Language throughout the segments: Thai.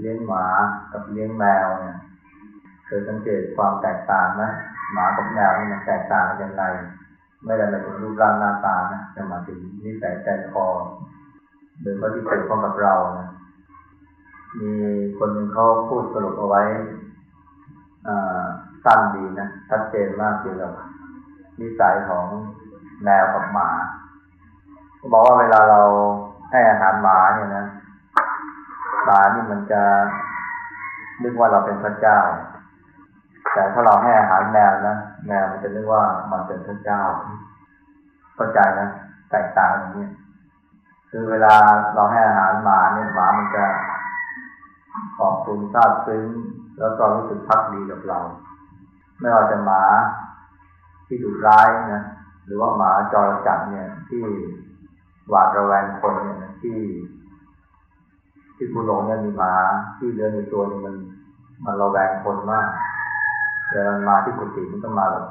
เลี้ยงหมากับเลี้ยงแมวเนี่ยเคยสังเกตความแตกต่างนะหมากับแมวนี่มันแตกต่างกันยังไงไม่ได้หมายถึงรูปร่างหน้าตานะแต่หมายถึงนิสัยใจคอหรือว่าที่เกิดขึ้นกับเรานะมีคนหนึ่งเขาพูดสรุปเอาไว้สั้นดีนะชัดเจนมากเกี่ยวกับนิสัยของแมวกับหมาเขาบอกว่าเวลาเราให้อาหารหมาเนี่ยนะานี่มันจะนึกว่าเราเป็นพระเจ้า แต่ถ้าเราให้อาหารแมวนะแมวมันจะนึกว่ามันเป็นพระเจ้าเข้าใจนะแตกต่างอย่างนี้คือเวลาเราให้อาหารหมาเนี่ยหมามันจะขอบคุณซาบซึ้งแล้วก็รู้สึกพักดีกับเรา ไม่ว่าจะหมาที่ดุร้ายนะหรือว่าหมาจรจัดเนี่ยที่หวาดระแวงคนเนี่ยที่ ที่คุณหลงเนี่ยมีหมาที่เดินในตัวนี่มัน มันระแวงคนมากเดินมาที่กุฏิมันก็มาแบบ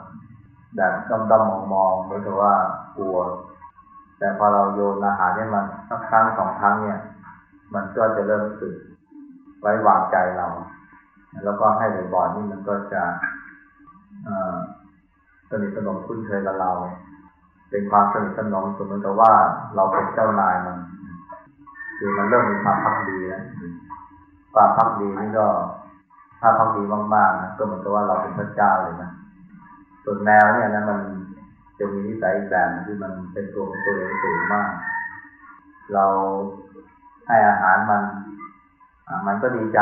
แบบดำๆมองๆเหมือนกับว่ากลัว แต่พอเราโยนอาหารเนี่ยมันสักครั้งสองครั้งเนี่ย มันก็จะเริ่มรู้สึกไว้วางใจเรา แล้วก็ให้บ่อยๆนี่มันก็จะสนิทสนมคุ้นเคยกับเรา เป็นความสนิทสนมสมมติว่าเราเป็นเจ้านายมัน คือมันเริ่มมีความพักดีแล้วความพักดีนี่ก็ ถ้าพักดีมากๆนะก็เหมือนกับว่าเราเป็นพระเจ้าเลยนะส่วนแมวเนี่ยนะมันจะมีนิสัยอีกแบบที่มันเป็นตัวของตัวเองสูงมาก เราให้อาหารมันมันก็ดีใจ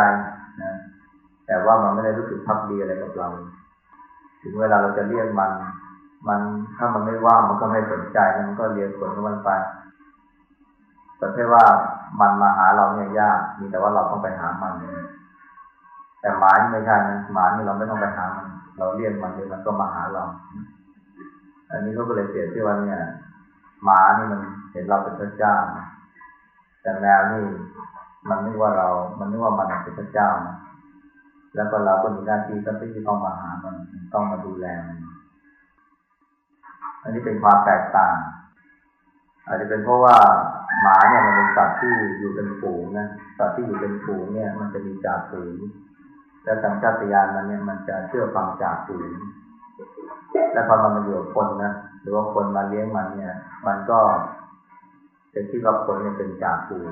นะแต่ว่ามันไม่ได้รู้สึกพักดีอะไรกับเรา ถึงเวลาเราจะเรียกมัน มันถ้ามันไม่ว่างมันก็ไม่สนใจมันก็เรียกคนของมันไปแต่แค่ว่า มันมาหาเราเนี่ยยาก มีแต่ว่าเราต้องไปหามัน แต่หมานี่ไม่ใช่นะหมานี่เราไม่ต้องไปหามัน เราเรียกมันเลยมันก็มาหาเรา อันนี้ก็เลยเปรียบที่ว่าเนี่ย หมานี่มันเห็นเราเป็นพระเจ้า แต่แมวนี่มันนึกว่าเรา มันนึกว่ามันเป็นพระเจ้านะแล้วก็เราก็มีหน้าที่ต้องที่ต้องมาหามัน ต้องมาดูแลมันอันนี้เป็นความแตกต่าง อาจจะเป็นเพราะว่า หมาเนี่ยมันเป็นสัตว์ที่อยู่เป็นฝูงนะสัตว์ที่อยู่เป็นฝูงเนี่ย มันจะมีจ่าฝูงและสัญชาตญาณมันเนี่ยมันจะเชื่อฟังจ่าฝูงและพอมันมาอยู่กับคนนะหรือว่าคนมาเลี้ยงมันเนี่ย มันก็จะคิดว่าคนเนี่ยเป็นจ่าฝูง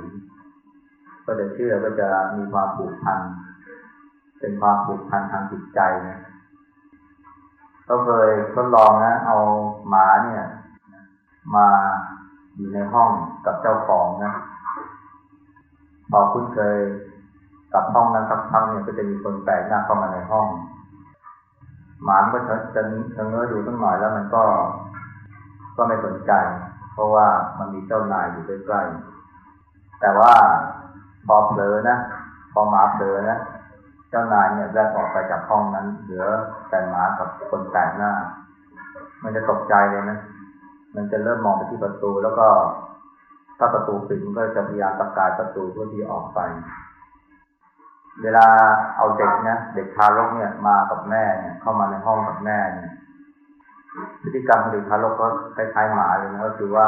ก็จะเชื่อก็จะมีความผูกพันเป็นความผูกพันทางจิตใจนะก็เคยทดลองนะเอาหมาเนี่ย มา อยู่ในห้องกับเจ้าของนะพอคุ้นเคยกับห้องนั้นสักพักเนี่ยก็จะมีคนแปลกหน้าเข้ามาในห้อง หมาก็จะจะจะเงื้อดูตั้งหน่อยแล้วมันก็ก็ไม่สนใจ เพราะว่ามันมีเจ้านายอยู่ใกล้ๆแต่ว่าพอเผลอนะพอหมาเผลอนะเจ้านายเนี่ยแยกออกไปจากห้องนั้นเหลือแต่หมากับคนแปลกหน้า มันจะตกใจเลยนะ มันจะเริ่มมองไปที่ประตู แล้วก็ถ้าประตูปิดมันก็จะพยายามตะกายประตูเพื่อที่ออกไป เวลาเอาเด็กนะเด็กทารกเนี่ยมากับแม่เนี่ยเข้ามาในห้องกับแม่เนี่ยพฤติกรรมของเด็กทารกก็คล้ายๆหมาเลยนะก็คือว่า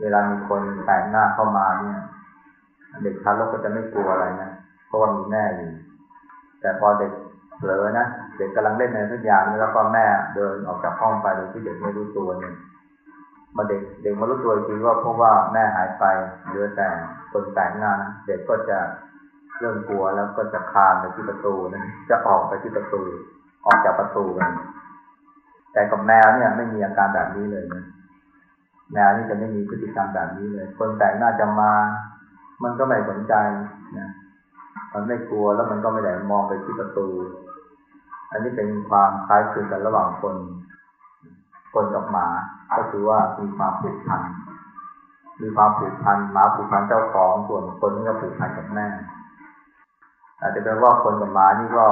เวลามีคนแปลกหน้าเข้ามาเนี่ยเด็กทารกก็จะไม่กลัวอะไรนะเพราะว่ามีแม่อยู่ แต่พอเด็กเผลอนะเด็กกำลังเล่นในทุกอย่างแล้วก็แม่เดินออกจากห้องไปโดยที่เด็กไม่รู้ตัวเนี่ย มาเด็กเด็กมารู้ตัวจริงว่าเพราะว่าแม่หายไปเหลือแต่คนแปลกหน้านะเด็กก็จะเริ่มกลัวแล้วก็จะคลานไปที่ประตูนะจะออกไปที่ประตู ออกจากประตูกันแต่กับแมวเนี่ยไม่มีอาการแบบนี้เลยนะแมวนี่จะไม่มีพฤติกรรมแบบนี้เลย คนแปลกหน้าจะมา มันก็ไม่สนใจนะมันไม่กลัวแล้วมันก็ไม่ได้มองไปที่ประตู อันนี้เป็นความคล้ายคลึงกันระหว่างคน คนกับหมา ก็คือว่ามีความผูกพัน มีความผูกพันหมาผูกพันเจ้าของส่วนคนนี่ก็ผูกพันกับแม่อาจจะเป็นว่าคนกับหมานี่ก็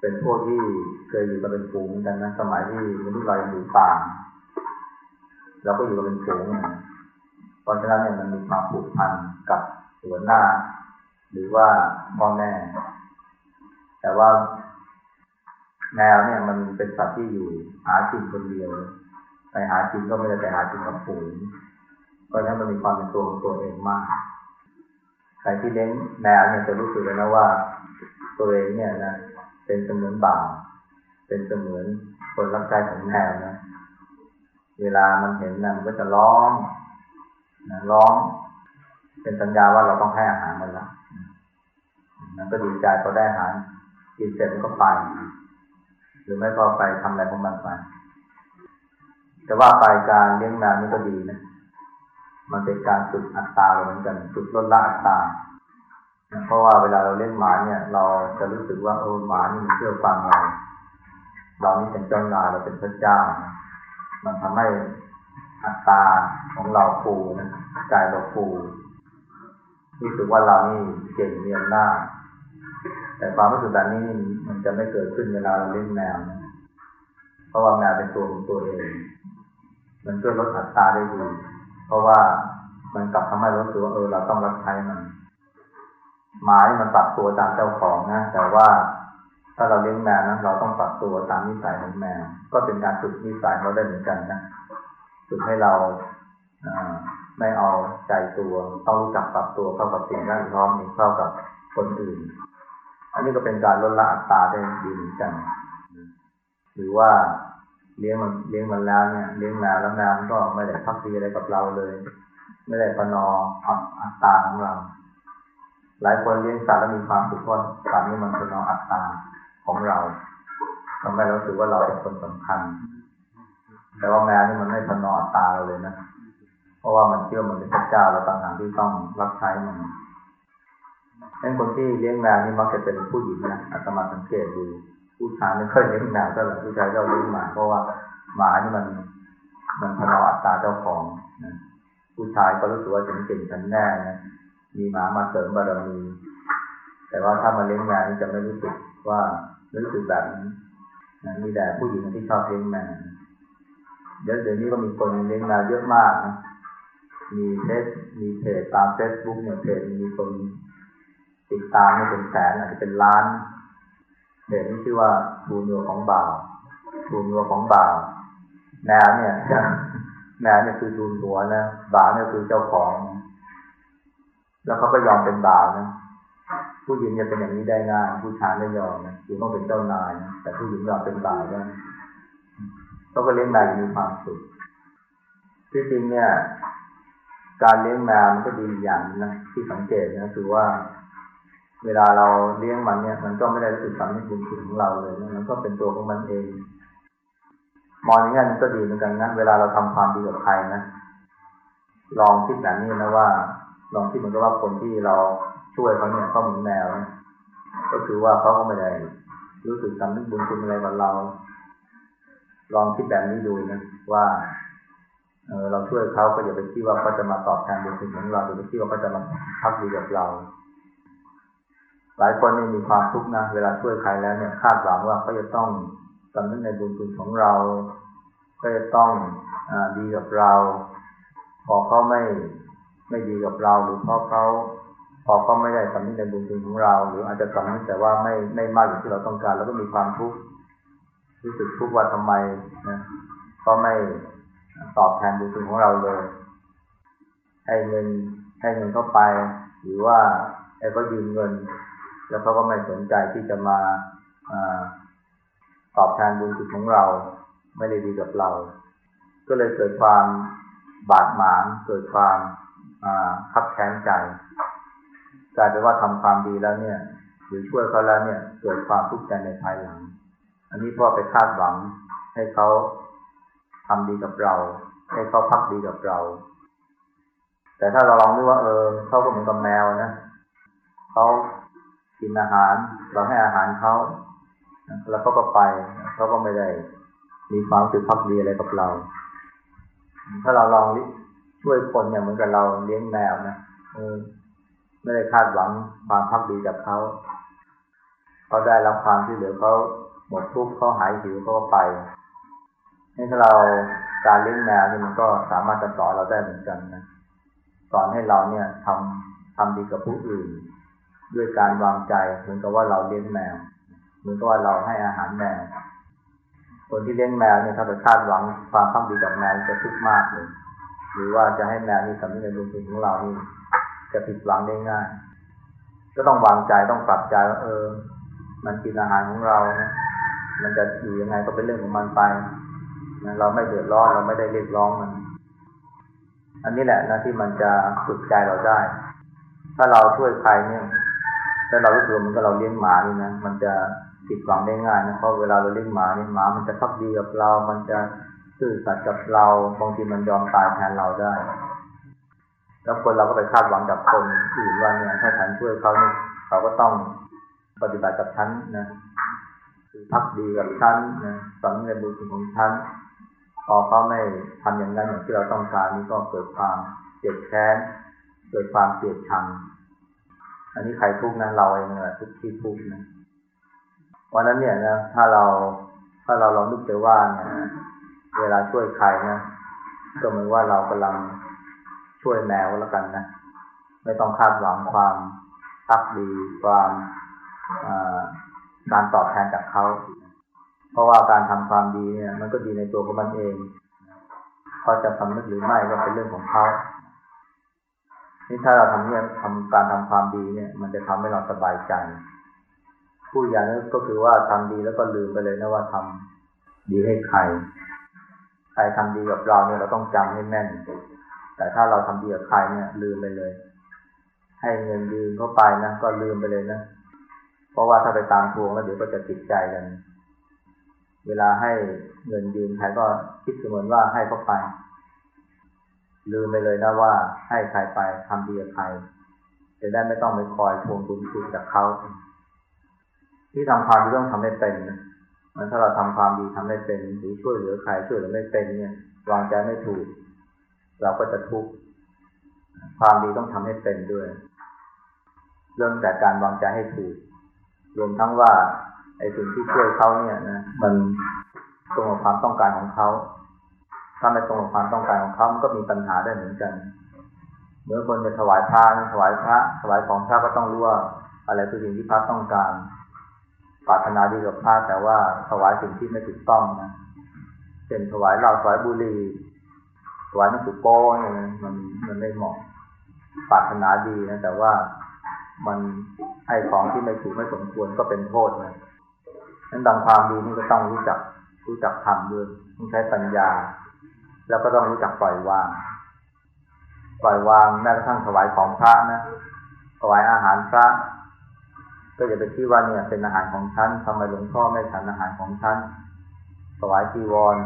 เป็นพวกที่เคยอยู่กันเป็นฝูงกันนะสมัยที่มนุษย์เรายังอยู่ป่าเราก็อยู่กันเป็นฝูงนะราะฉะนั้นเนี่ยมันมีความผูกพันกับหัวหน้า หรือว่าพ่อแม่ แต่ว่า แมวเนี่ยมันเป็นสัตว์ที่อยู่หากินคนเดียวไปหากินก็ไม่ได้ไปหากินกับฝูงเพราะฉะนั้นมันมีความเป็นตัวของตัวเองมาก ใครที่เลี้ยงแมวเนี่ยจะรู้สึกเลยนะว่า ตัวเองเนี่ยนะเป็นเสมือนบ่าวเป็นเสมือนคนรับใช้ของแมวนะ เวลามันเห็นนะมันก็จะร้องนะร้อง เป็นสัญญาว่าเราต้องให้อาหารมันละมันก็ดีใจพอได้อาหารกินเสร็จมันก็ไป รือไม่ก็ไปทำอะไรของมันไป แต่ว่าไปการเลี้ยงแมวนี่ก็ดีนะ มันเป็นการฝึกอัตตาเราเหมือนกันฝึกลดละอัตตา เพราะว่าเวลาเราเลี้ยงหมาเนี่ย เราจะรู้สึกว่าเออหมานี่มันเชื่อฟังเรา เรานี่เป็นเจ้านายเราเป็นพระเจ้า มันทำให้อัตตาของเราฟูนะใจเราฟูรู้สึกว่าเรานี่เก่งเรียนหน้า แต่ความรู้สึกแบบนี้มันจะไม่เกิดขึ้นเวลาเราเลี้ยงแมวนะเพราะว่าแมวเป็นตัวของตัวเอง มันช่วยลดอัตราได้ดีเพราะว่ามันกลับทำให้รู้สึกว่าเออเราต้องรับใช้มันหมาที่มันปรับตัวตามเจ้าของนะ แต่ว่าถ้าเราเลี้ยงแมวนะเราต้องปรับตัวตามนิสัยของแมว ก็เป็นการฝึกนิสัยเราได้เหมือนกันนะฝึกให้เราไม่เอาใจตัว ต้องรู้จักปรับตัวเข้ากับสิ่งแวดล้อมเข้ากับคนอื่น อันนี้ก็เป็นการลดละอัตราได้ดีเหมือนกัน หรือว่าเลี้ยงมันเลี้ยงมันแล้วเนี่ย เลี้ยงแมวแล้วแมวก็ไม่ได้พักดีอะไรกับเราเลย ไม่ได้ประนออัตราของเรา หลายคนเลี้ยงสัตว์แล้วมีความสุขเพราะสัตว์นี้มันประนออัตราของเราทำให้เราถือว่าเราเป็นคนสำคัญ แต่ว่าแมวนี่มันไม่พนออัตราเราเลยนะ เพราะว่ามันเชื่อมันเป็นพระเจ้าเราต่างหากที่ต้องรับใช้มัน ดังคนที่เลี้ยงแมวนี่มักจะเป็นผู้หญิงนะอาตมาสังเกตดู ผู้ชายไม่ค่อยเลี้ยงแมวเท่าไหร่ผู้ชายก็เลี้ยงหมาเพราะว่าหมานี่มันมันพนออัตราเจ้าของนะผู้ชายก็รู้สึกว่าฉันเก่งฉันแน่นะมีหมามาเสริมบารมี แต่ว่าถ้ามาเลี้ยงแมวนี่จะไม่รู้สึกว่ารู้สึกแบบนี้นะมีแต่ผู้หญิงที่ชอบเลี้ยงแมวเดี๋ยวเดี๋ยวนี้ก็มีคนเลี้ยงแมวเยอะมากนะมีเพจมีเพจตามเฟซบุ๊กเนี่ยเพจมีคน ติดตามเนี่เป็นแสนอาจจะเป็นล้านเพจนี้ชื่อว่าทูนัวของบ่าวทูนัวของบ่าวแมวเนี่ยแมวเนี่ยคือทูนัวนะบ่าวเนี่ยคือเจ้าของ แล้วเขาก็ยอมเป็นบ่าวนะผู้หญิงจะเป็นอย่างนี้ได้ง่ายผู้ชายไม่ยอมนะคือต้องเป็นเจ้านายนะแต่ผู้หญิงยอมเป็นบ่าวได้เขาก็เลี้ยงแมวมีความสุขที่จริงเนี่ย การเลี้ยงแมวมันก็ดีอย่างนะที่สังเกตนะคือว่า เวลาเราเลี้ยงมันเนี่ย มันก็ไม่ได้รู้สึกสำนึกบุญคุณของเราเลยนะมันก็เป็นตัวของมันเอง มองอย่างนี้มันก็ดีเหมือนกันนะเวลาเราทำความดีกับใครนะลองคิดแบบนี้นะว่า ลองคิดเหมือนกับว่าคนที่เราช่วยเขาเนี่ยเขาเหมือนแมวนะก็คือว่าเขาก็ไม่ได้รู้สึกสำนึกบุญคุณอะไรกับเรา ลองคิดแบบนี้ดูนะว่าเออเราช่วยเขาก็อย่าไปคิดว่าเขาจะมาตอบแทนบุญคุณของเราอย่าไปคิดว่าเขาจะมาพักดีกับเรา หลายคนนี่มีความทุกข์นะเวลาช่วยใครแล้วเนี่ยคาดหวังว่าเขาจะต้องสำนึกในบุญคุณของเรา ก็จะต้องอดีกับเรา พอเขาไม่ไม่ดีกับเรา หรือพอเขาพอเขาไม่ได้สำนึกในบุญคุณของเรา หรืออาจจะสำนึกแต่ว่าไม่ไม่มากอย่างที่เราต้องการ แล้วก็มีความทุกข์รู้สึกทุกข์ว่าทำไมนะเขาไม่ตอบแทนบุญคุณของเราเลย ให้เงินให้เงินเข้าไป หรือว่าให้เขายืมเงิน แล้วเขาก็ไม่สนใจที่จะมาอตอบแทนบุญคุณของเรา ไม่ได้ดีกับเรา ก็เลยเกิดความบาดหมางเกิดความคับแค้นใจกลายเป็นว่าทำความดีแล้วเนี่ย หรือช่วยเขาแล้วเนี่ย เกิดความทุกข์ใจในภายหลัง อันนี้พ่อไปคาดหวังให้เขาทำดีกับเรา ให้เขาพักดีกับเรา แต่ถ้าเราลองดูว่าเออเขาก็เหมือนกับแมวนะเขา กินอาหาร เราให้อาหารเขาแล้วเขาก็ไปเขาก็ไม่ได้มีความสึกพักดีอะไรกับเรา ถ้าเราลองช่วยคนเนี่ยเหมือนกับเราเลี้ยงแมวนะไม่ได้คาดหวังความพักดีจากเขาเขาได้รับความที่เหลือเขาหมดทุกข์เขาหายหิวเขาก็ไปนี่ถ้าเราการเลี้ยงแมวนี่มันก็สามารถจะสอนเราได้เหมือนกันนะสอนให้เราเนี่ยทำทำดีกับผู้อื่น ด้วยการวางใจ เหมือนกับว่าเราเลี้ยงแมว เหมือนกับว่าเราให้อาหารแมว คนที่เลี้ยงแมวเนี่ยถ้าไปคาดหวังความพักดีกับแมวจะทุกข์มากเลย หรือว่าจะให้แมวนี่สำนึกในบุญคุณของเรานี่จะผิดหวังได้ง่าย ก็ต้องวางใจต้องปรับใจว่าเออ มันกินอาหารของเรานะมันจะอยู่ยังไงก็เป็นเรื่องของมันไปนะเราไม่เดือดร้อนเราไม่ได้เรียกร้องมัน อันนี้แหละนะที่มันจะฝึกใจเราได้ ถ้าเราช่วยใครเนี่ย ถ้าเรารู้สึกมันก็เราเลี้ยงหมานี่นะ มันจะผิดหวังได้ง่ายนะ เพราะเวลาเราเลี้ยงหมาเนี่ยหมามันจะพักดีกับเรา มันจะซื่อสัตย์กับเรา บางทีมันยอมตายแทนเราได้ แล้วคนเราก็ไปคาดหวังจากคนอื่นว่าเนี่ยถ้าฉันช่วยเขาเนี่ยเขาก็ต้องปฏิบัติกับฉันนะคือพักดีกับฉันนะสำเร็จบุญคุณของฉันพอเขาไม่ทำอย่างนั้นอย่างที่เราต้องการนี่ก็เกิดความเจ็บแค้น เกิดความเกลียดชัง อันนี้ใครทุกข์นะเราเองแหละทุกที่ทุกข์นะวันนั้นเนี่ยนะถ้าเราถ้าเราลองนึกไปว่าเนี่ยเวลาช่วยใครนะก็เหมือนว่าเรากำลังช่วยแมวแล้วกันนะไม่ต้องคาดหวังความพักดีความการตอบแทนจากเขาเพราะว่าการทำความดีเนี่ย มันก็ดีในตัวของมันเองเขาจะสำนึกหรือไม่ก็เป็นเรื่องของเขา นี่ถ้าเราทำเนี่ยทำการทำความดีเนี่ย มันจะทำให้เราสบายใจผู้อย่างนั้นก็คือว่าทำดีแล้วก็ลืมไปเลยนะว่าทำดีให้ใคร ใครทำดีกับเราเนี่ยเราต้องจำให้แม่น แต่ถ้าเราทำดีกับใครเนี่ยลืมไปเลย ให้เงินยืมเข้าไปนะก็ลืมไปเลยนะ เพราะว่าถ้าไปตามทวงแล้วเดี๋ยวก็จะติดใจกัน เวลาให้เงินยืมใครก็คิดเสมือนว่าให้เข้าไป ลืมไปเลยนะว่าให้ใครไปทำดีกับใคร จะได้ไม่ต้องไปคอยทวงบุญคุณจากเขา ที่ทำความดีต้องทำให้เป็นนะมันถ้าเราทำความดีทำให้เป็น หรือช่วยเหลือใครช่วยเหลือไม่เป็นเนี่ยวางใจไม่ถูก เราก็จะทุกข์ความดีต้องทำให้เป็นด้วย เรื่องแต่การวางใจให้ถูก รวมทั้งว่าไอ้สิ่งที่ช่วยเขาเนี่ยนะมันตรงกับความต้องการของเขา ถ้าไม่ตรงกับความต้องการของเขามันก็มีปัญหาได้เหมือนกัน เมื่อคนจะถวายพระถวายพระถวายของพระก็ต้องรู้ว่าอะไรคือสิ่งที่พระต้องการปรารถนาดีกับพระแต่ว่าถวายสิ่งที่ไม่ถูกต้องนะเช่นถวายเหล้าถวายบุหรี่ถวายนักสือโป้เนี่ยมันมันไม่เหมาะปรารถนาดีนะแต่ว่ามันให้ของที่ไม่ถูกไม่สมควรก็เป็นโทษนะนั้นดังความดีนี่ก็ต้องรู้จักรู้จักทำด้วยต้องใช้ปัญญา แล้วก็ต้องรู้จักปล่อยวาง ปล่อยวางแม้กระทั่งถวายของพระนะถวายอาหารพระ ก็อย่าไปคิดว่าเนี่ยเป็นอาหารของฉันทำไมหลวงพ่อไม่ฉันอาหารของฉันถวายจีวร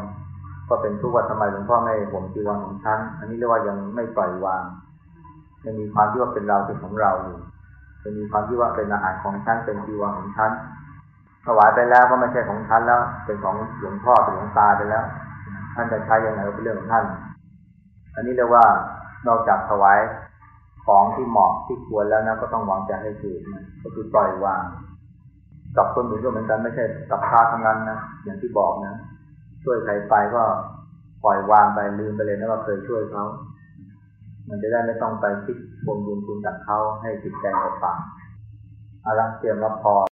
ก็เป็นทุกข์ว่าทำไมหลวงพ่อไม่ผมจีวรของฉันอันนี้เรียกว่ายังไม่ปล่อยวางยังมีความที่ว่าเป็นเราเป็นของเราอยู่ยังมีความที่ว่าเป็นอาหารของฉันเป็นจีวรของฉันถวายไปแล้วก็ไม่ใช่ของฉันแล้ว เป็นของหลวงพ่อเป็นหลวงตาไปแล้ว ท่านจะใช้ยังไงก็เป็นเรื่องของท่าน อันนี้เรียกว่านอกจากถวายของที่เหมาะที่ควรแล้วนะก็ต้องวางใจให้ถูกนะก็คือปล่อยวางกับคนอื่นก็เหมือนกันไม่ใช่กับพระทั้งนั้นนะอย่างที่บอกนะ ช่วยใครไปก็ปล่อยวางไปลืมไปเลยนะว่าเคยช่วยเขา มันจะได้ไม่ต้องไปคิดพวงบุญคุณจากเขาให้จิตใจเขาปากอารังเตรียมรับพอ